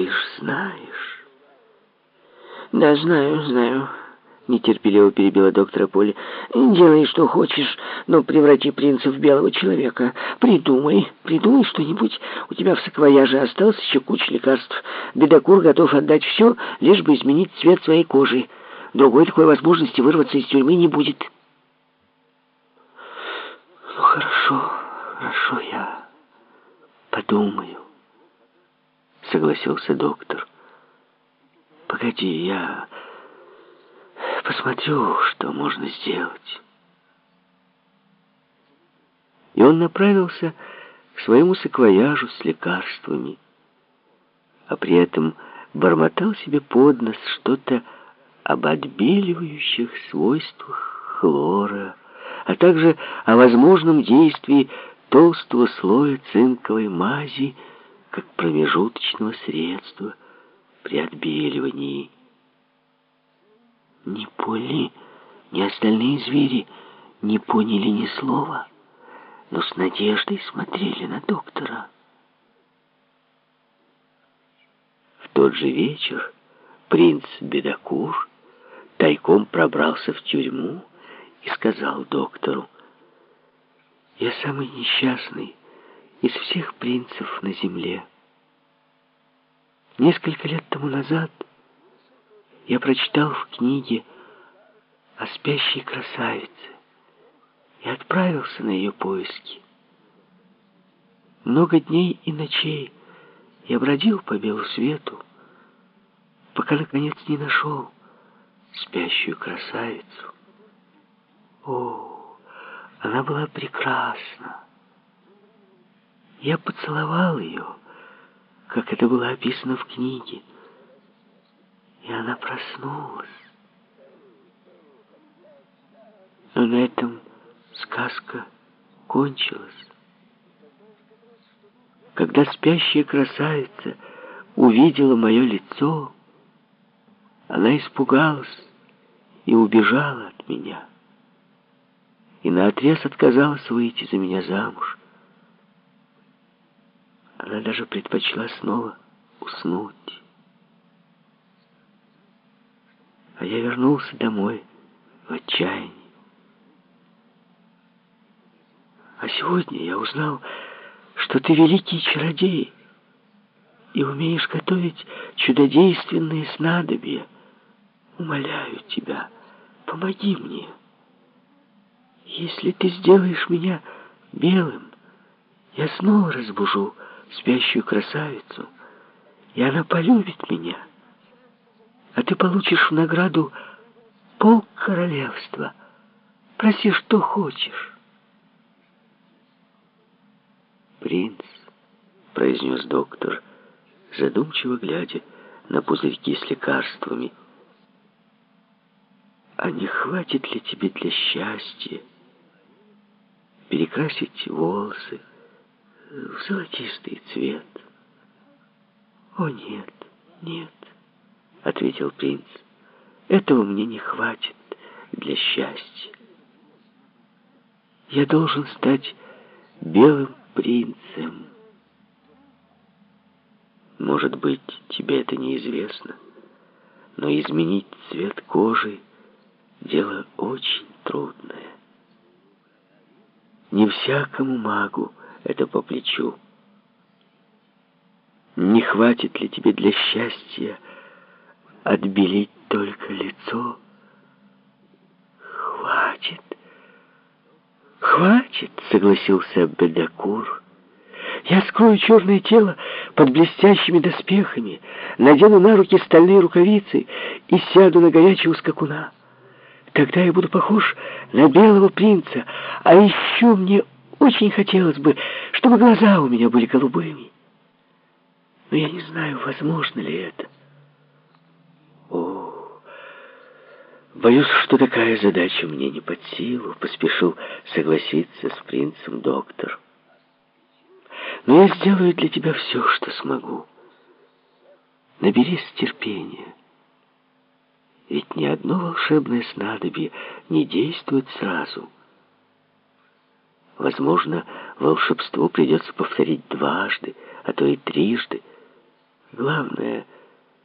ты ж знаешь. Да, знаю, знаю. Нетерпеливо перебила доктора Поли. «Делай, что хочешь, но преврати принца в белого человека. Придумай, придумай что-нибудь. У тебя в саквояже осталось еще куча лекарств. Бедокур готов отдать все, лишь бы изменить цвет своей кожи. Другой такой возможности вырваться из тюрьмы не будет». Согласился доктор. «Погоди, я...» посмотрю, что можно сделать. И он направился к своему саквояжу с лекарствами, а при этом бормотал себе под нос что-то об отбеливающих свойствах хлора, а также о возможном действии толстого слоя цинковой мази как промежуточного средства при отбеливании. Ни Поли, ни остальные звери не поняли ни слова, но с надеждой смотрели на доктора. В тот же вечер принц Бедокур тайком пробрался в тюрьму и сказал доктору, «Я самый несчастный из всех принцев на земле. Несколько лет тому назад я прочитал в книге о спящей красавице и отправился на ее поиски. Много дней и ночей я бродил по белу свету, пока, наконец, не нашел спящую красавицу. О, она была прекрасна. Я поцеловал ее, как это было описано в книге и она проснулась. Но на этом сказка кончилась. Когда спящая красавица увидела мое лицо, она испугалась и убежала от меня. И наотрез отказалась выйти за меня замуж. Она даже предпочла снова уснуть. а я вернулся домой в отчаянии. А сегодня я узнал, что ты великий чародей и умеешь готовить чудодейственные снадобья. Умоляю тебя, помоги мне. Если ты сделаешь меня белым, я снова разбужу спящую красавицу, и она полюбит меня а ты получишь в награду пол королевства. Проси, что хочешь. «Принц», — произнес доктор, задумчиво глядя на пузырьки с лекарствами, «а не хватит ли тебе для счастья перекрасить волосы в золотистый цвет?» «О, нет, нет». — ответил принц. «Этого мне не хватит для счастья. Я должен стать белым принцем. Может быть, тебе это неизвестно, но изменить цвет кожи — дело очень трудное. Не всякому магу это по плечу. Не хватит ли тебе для счастья отбелить только лицо. «Хватит, хватит», — согласился Бедокур. «Я скрою черное тело под блестящими доспехами, надену на руки стальные рукавицы и сяду на горячего скакуна. Тогда я буду похож на белого принца, а еще мне очень хотелось бы, чтобы глаза у меня были голубыми. Но я не знаю, возможно ли это». Боюсь, что такая задача мне не под силу, поспешил согласиться с принцем доктор. Но я сделаю для тебя все, что смогу. Наберись терпения. Ведь ни одно волшебное снадобье не действует сразу. Возможно, волшебство придется повторить дважды, а то и трижды. Главное —